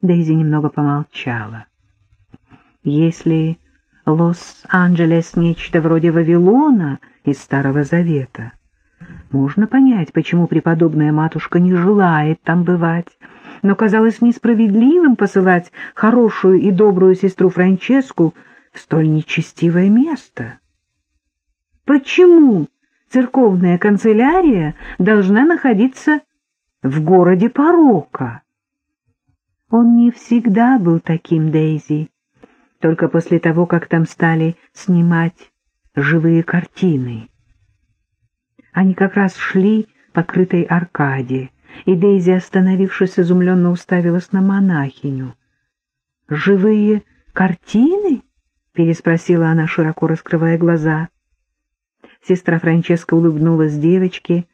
Дейзи немного помолчала. Если Лос-Анджелес нечто вроде Вавилона из Старого Завета, можно понять, почему преподобная матушка не желает там бывать, но казалось несправедливым посылать хорошую и добрую сестру Франческу в столь нечестивое место. Почему церковная канцелярия должна находиться в городе порока? Он не всегда был таким, Дейзи, только после того, как там стали снимать живые картины. Они как раз шли по крытой аркаде, и Дейзи, остановившись, изумленно уставилась на монахиню. «Живые картины?» — переспросила она, широко раскрывая глаза. Сестра Франческа улыбнулась девочке,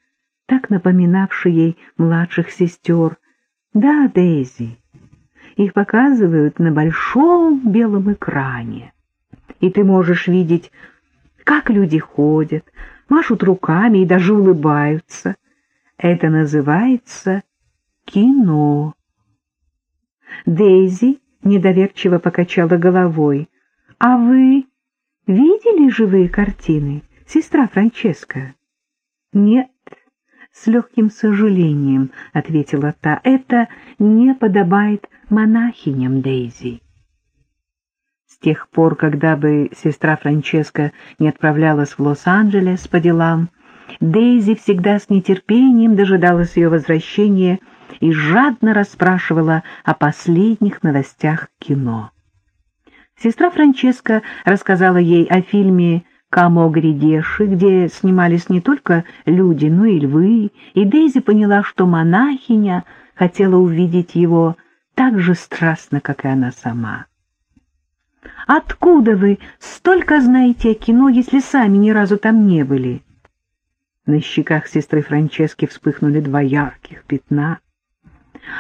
так напоминавшей ей младших сестер. «Да, Дейзи, их показывают на большом белом экране, и ты можешь видеть, как люди ходят, машут руками и даже улыбаются. Это называется кино. Дейзи недоверчиво покачала головой. — А вы видели живые картины, сестра Франческа? — Нет, с легким сожалением, — ответила та, — это не подобает монахиням Дейзи. С тех пор, когда бы сестра Франческа не отправлялась в Лос-Анджелес по делам, Дейзи всегда с нетерпением дожидалась ее возвращения и жадно расспрашивала о последних новостях кино. Сестра Франческа рассказала ей о фильме «Камо Гридеши», где снимались не только люди, но и львы, и Дейзи поняла, что монахиня хотела увидеть его так же страстно, как и она сама. «Откуда вы столько знаете о кино, если сами ни разу там не были?» На щеках сестры Франчески вспыхнули два ярких пятна.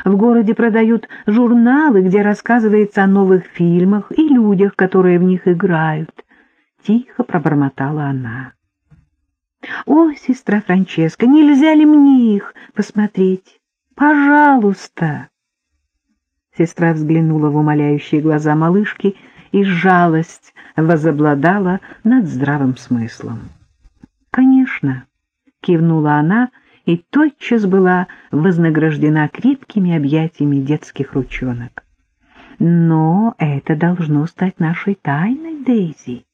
В городе продают журналы, где рассказывается о новых фильмах и людях, которые в них играют. Тихо пробормотала она. «О, сестра Франческа, нельзя ли мне их посмотреть? Пожалуйста!» Сестра взглянула в умоляющие глаза малышки, и жалость возобладала над здравым смыслом. «Конечно!» кивнула она и тотчас была вознаграждена крепкими объятиями детских ручонок. Но это должно стать нашей тайной, Дейзи.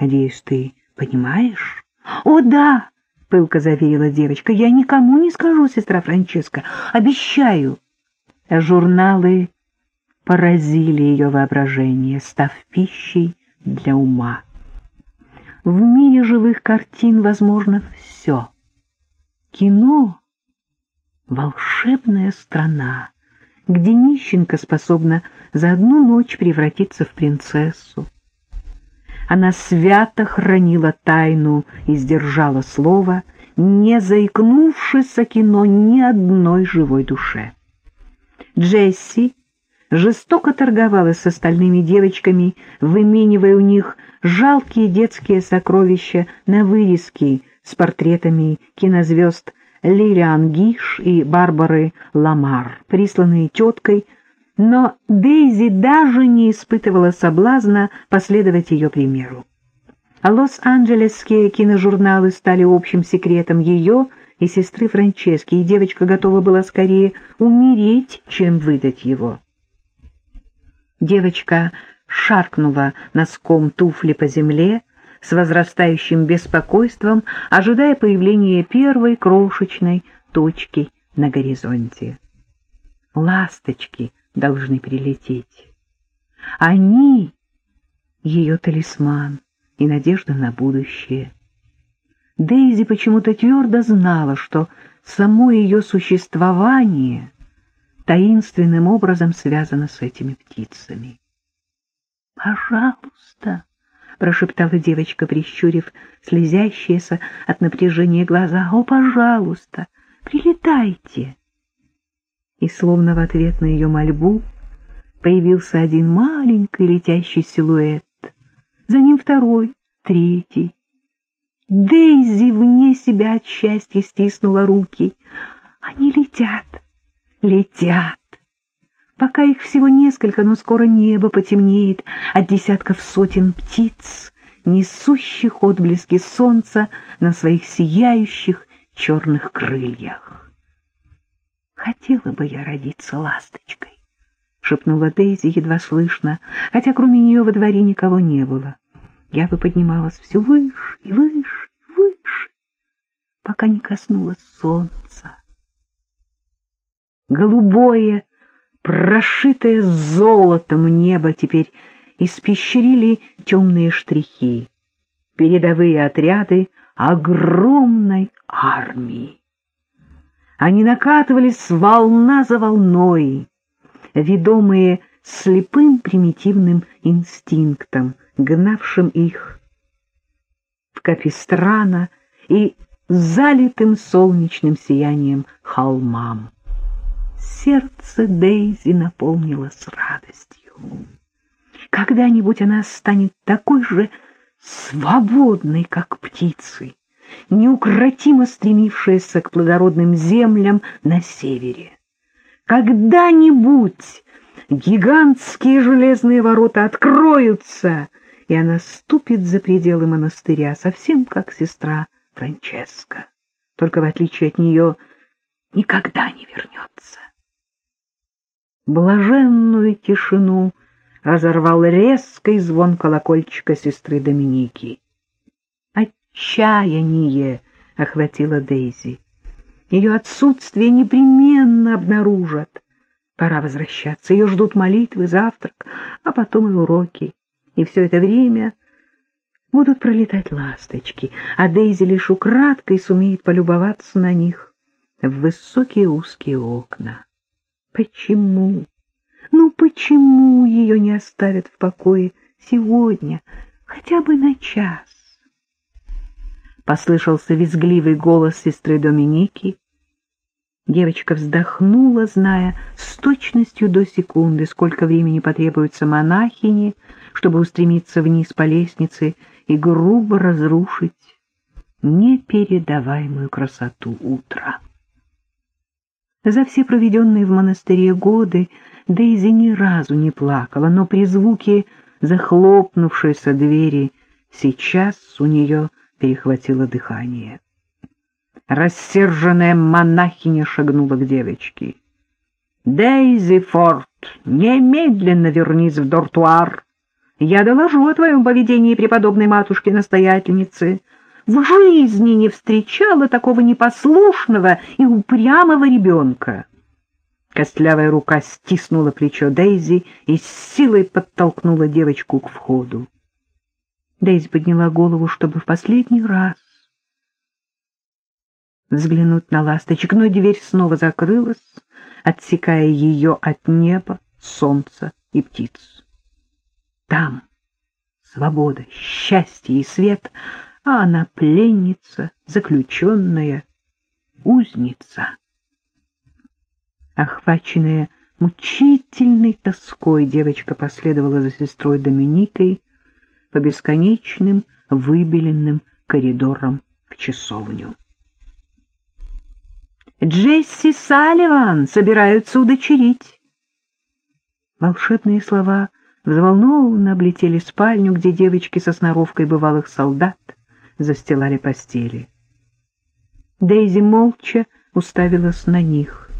Надеюсь, ты понимаешь? О, да, пылко заверила девочка. Я никому не скажу, сестра Франческа, обещаю. Журналы поразили ее воображение, став пищей для ума. В мире живых картин возможно все. Кино — волшебная страна, где нищенка способна за одну ночь превратиться в принцессу. Она свято хранила тайну и сдержала слово, не заикнувшись о кино ни одной живой душе. Джесси жестоко торговалась с остальными девочками, выменивая у них жалкие детские сокровища на вырезки с портретами кинозвезд Лилиан Гиш и Барбары Ламар, присланные теткой, но Дейзи даже не испытывала соблазна последовать ее примеру. Лос-Анджелесские киножурналы стали общим секретом ее и сестры Франчески, и девочка готова была скорее умереть, чем выдать его. Девочка шаркнула носком туфли по земле, с возрастающим беспокойством, ожидая появления первой крошечной точки на горизонте. Ласточки должны прилететь. Они — ее талисман и надежда на будущее. Дейзи почему-то твердо знала, что само ее существование таинственным образом связано с этими птицами. «Пожалуйста!» — прошептала девочка, прищурив слезящиеся от напряжения глаза. — О, пожалуйста, прилетайте! И словно в ответ на ее мольбу появился один маленький летящий силуэт, за ним второй, третий. Дейзи вне себя от счастья стиснула руки. Они летят, летят. Пока их всего несколько, но скоро небо потемнеет от десятков сотен птиц, несущих отблески солнца на своих сияющих черных крыльях. «Хотела бы я родиться ласточкой», — шепнула Дейзи едва слышно, хотя кроме нее во дворе никого не было. Я бы поднималась все выше и выше и выше, пока не коснулась солнца. Голубое прошитое золотом небо теперь испещрили темные штрихи, передовые отряды огромной армии. Они накатывались волна за волной, ведомые слепым примитивным инстинктом, гнавшим их в Капистрана и залитым солнечным сиянием холмам сердце Дейзи наполнилось радостью. Когда-нибудь она станет такой же свободной, как птицы, неукротимо стремившаяся к плодородным землям на севере. Когда-нибудь гигантские железные ворота откроются, и она ступит за пределы монастыря, совсем как сестра Франческа. Только в отличие от нее никогда не вернется. Блаженную тишину разорвал резкий звон колокольчика сестры Доминики. Отчаяние охватило Дейзи. Ее отсутствие непременно обнаружат. Пора возвращаться. Ее ждут молитвы, завтрак, а потом и уроки. И все это время будут пролетать ласточки, а Дейзи лишь украдкой сумеет полюбоваться на них в высокие узкие окна. Почему? Ну почему ее не оставят в покое сегодня, хотя бы на час? Послышался визгливый голос сестры Доминики. Девочка вздохнула, зная с точностью до секунды, сколько времени потребуется монахине, чтобы устремиться вниз по лестнице и грубо разрушить непередаваемую красоту утра. За все проведенные в монастыре годы Дейзи ни разу не плакала, но при звуке захлопнувшейся двери сейчас у нее перехватило дыхание. Рассерженная монахиня шагнула к девочке. «Дейзи Форд, немедленно вернись в дортуар. Я доложу о твоем поведении преподобной матушке-настоятельнице в жизни не встречала такого непослушного и упрямого ребенка. Костлявая рука стиснула плечо Дейзи и с силой подтолкнула девочку к входу. Дейзи подняла голову, чтобы в последний раз взглянуть на ласточек, но дверь снова закрылась, отсекая ее от неба, солнца и птиц. Там свобода, счастье и свет — а она пленница, заключенная, узница. Охваченная мучительной тоской, девочка последовала за сестрой Доминикой по бесконечным выбеленным коридорам в часовню. «Джесси Салливан собираются удочерить!» Волшебные слова взволнованно облетели спальню, где девочки со сноровкой бывалых солдат застилали постели. Дейзи молча уставилась на них.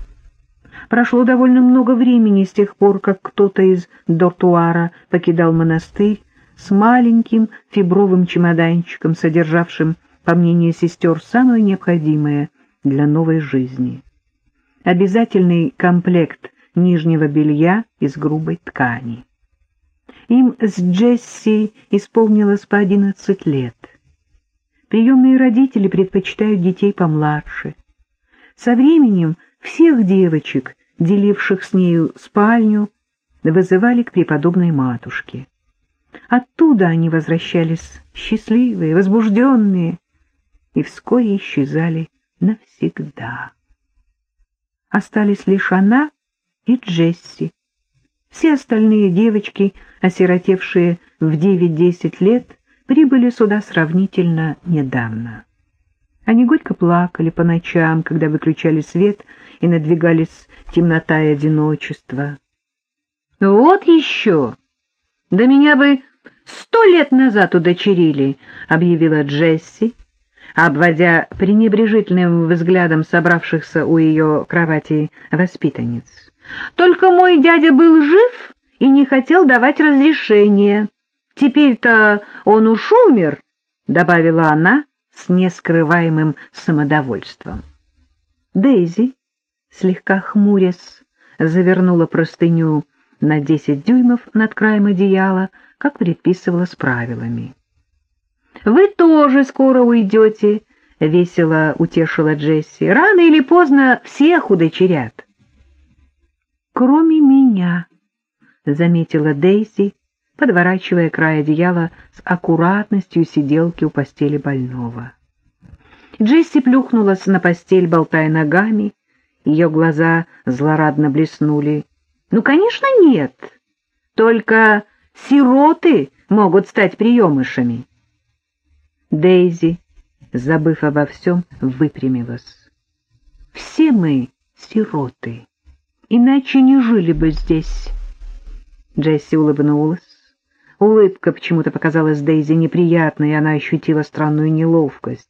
Прошло довольно много времени с тех пор, как кто-то из дортуара покидал монастырь с маленьким фибровым чемоданчиком, содержавшим, по мнению сестер, самое необходимое для новой жизни. Обязательный комплект нижнего белья из грубой ткани. Им с Джесси исполнилось по одиннадцать лет. Приемные родители предпочитают детей помладше. Со временем всех девочек, деливших с нею спальню, вызывали к преподобной матушке. Оттуда они возвращались счастливые, возбужденные, и вскоре исчезали навсегда. Остались лишь она и Джесси. Все остальные девочки, осиротевшие в девять-десять лет, прибыли сюда сравнительно недавно. Они горько плакали по ночам, когда выключали свет и надвигались темнота и одиночество. Вот еще! Да меня бы сто лет назад удочерили, — объявила Джесси, обводя пренебрежительным взглядом собравшихся у ее кровати воспитанниц. Только мой дядя был жив и не хотел давать разрешения. Теперь-то он уж умер, — добавила она с нескрываемым самодовольством. Дейзи, слегка хмурясь, завернула простыню на десять дюймов над краем одеяла, как предписывала с правилами. — Вы тоже скоро уйдете, — весело утешила Джесси. — Рано или поздно всех удочерят. — Кроме меня, — заметила Дейзи, подворачивая край одеяла с аккуратностью сиделки у постели больного. Джесси плюхнулась на постель, болтая ногами. Ее глаза злорадно блеснули. Ну, конечно, нет. Только сироты могут стать приемышами. Дейзи, забыв обо всем, выпрямилась. Все мы сироты, иначе не жили бы здесь. Джесси улыбнулась. Улыбка почему-то показалась Дейзи неприятной, и она ощутила странную неловкость.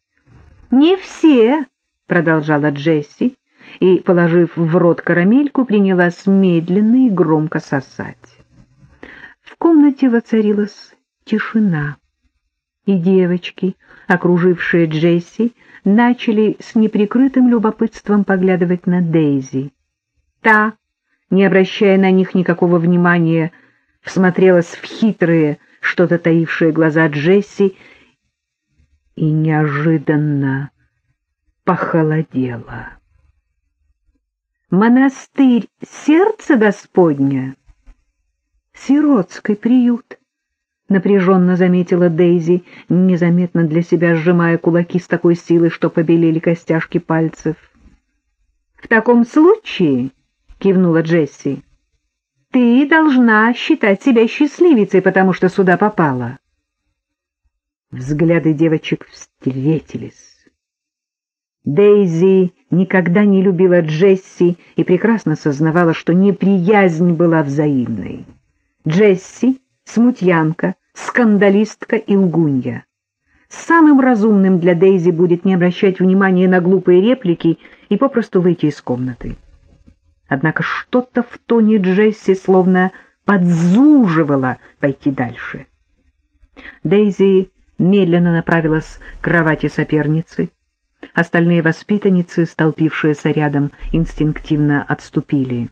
«Не все», — продолжала Джесси, и, положив в рот карамельку, принялась медленно и громко сосать. В комнате воцарилась тишина, и девочки, окружившие Джесси, начали с неприкрытым любопытством поглядывать на Дейзи. Та, не обращая на них никакого внимания, всмотрелась в хитрые, что-то таившие глаза Джесси и неожиданно похолодела монастырь сердца Господня? Сиротский приют, напряженно заметила Дейзи, незаметно для себя сжимая кулаки с такой силой, что побелели костяшки пальцев. В таком случае, кивнула Джесси, ты должна считать себя счастливицей, потому что сюда попала. Взгляды девочек встретились. Дейзи никогда не любила Джесси и прекрасно сознавала, что неприязнь была взаимной. Джесси — смутьянка, скандалистка и лгунья. Самым разумным для Дейзи будет не обращать внимания на глупые реплики и попросту выйти из комнаты. Однако что-то в тоне Джесси словно подзуживало пойти дальше. Дейзи медленно направилась к кровати соперницы, Остальные воспитанницы, столпившиеся рядом, инстинктивно отступили.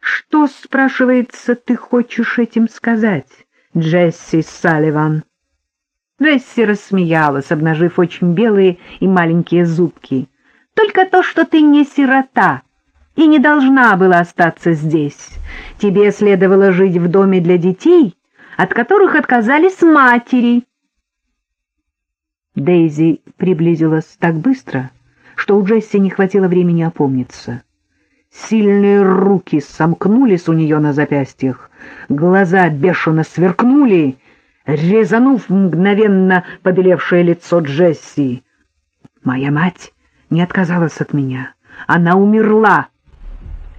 «Что, спрашивается, ты хочешь этим сказать, Джесси Салливан?» Джесси рассмеялась, обнажив очень белые и маленькие зубки. «Только то, что ты не сирота и не должна была остаться здесь. Тебе следовало жить в доме для детей, от которых отказались матери». Дейзи приблизилась так быстро, что у Джесси не хватило времени опомниться. Сильные руки сомкнулись у нее на запястьях, глаза бешено сверкнули, резанув мгновенно побелевшее лицо Джесси. «Моя мать не отказалась от меня. Она умерла».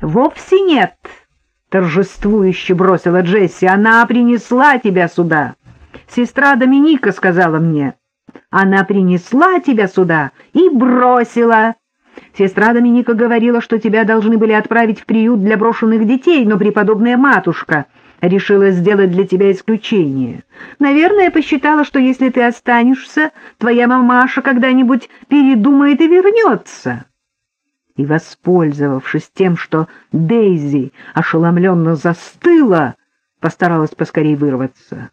«Вовсе нет!» — торжествующе бросила Джесси. «Она принесла тебя сюда. Сестра Доминика сказала мне». Она принесла тебя сюда и бросила. Сестра Доминика говорила, что тебя должны были отправить в приют для брошенных детей, но преподобная матушка решила сделать для тебя исключение. Наверное, посчитала, что если ты останешься, твоя мамаша когда-нибудь передумает и вернется. И, воспользовавшись тем, что Дейзи ошеломленно застыла, постаралась поскорей вырваться.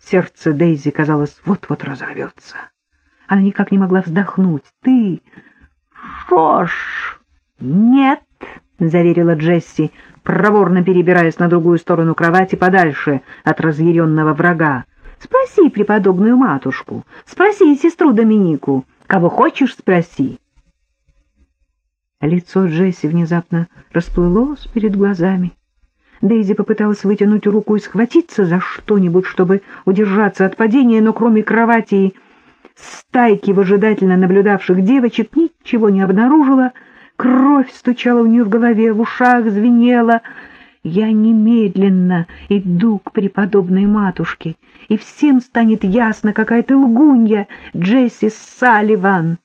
Сердце Дейзи, казалось, вот-вот разорвется. Она никак не могла вздохнуть. «Ты... Жош!» «Нет!» — заверила Джесси, проворно перебираясь на другую сторону кровати подальше от разъяренного врага. «Спроси преподобную матушку, спроси сестру Доминику, кого хочешь спроси». Лицо Джесси внезапно расплылось перед глазами. Дейзи попыталась вытянуть руку и схватиться за что-нибудь, чтобы удержаться от падения, но кроме кровати и стайки выжидательно наблюдавших девочек ничего не обнаружила. Кровь стучала у нее в голове, в ушах звенела, Я немедленно иду к преподобной матушке, и всем станет ясно, какая ты лгунья, Джесси Салливан.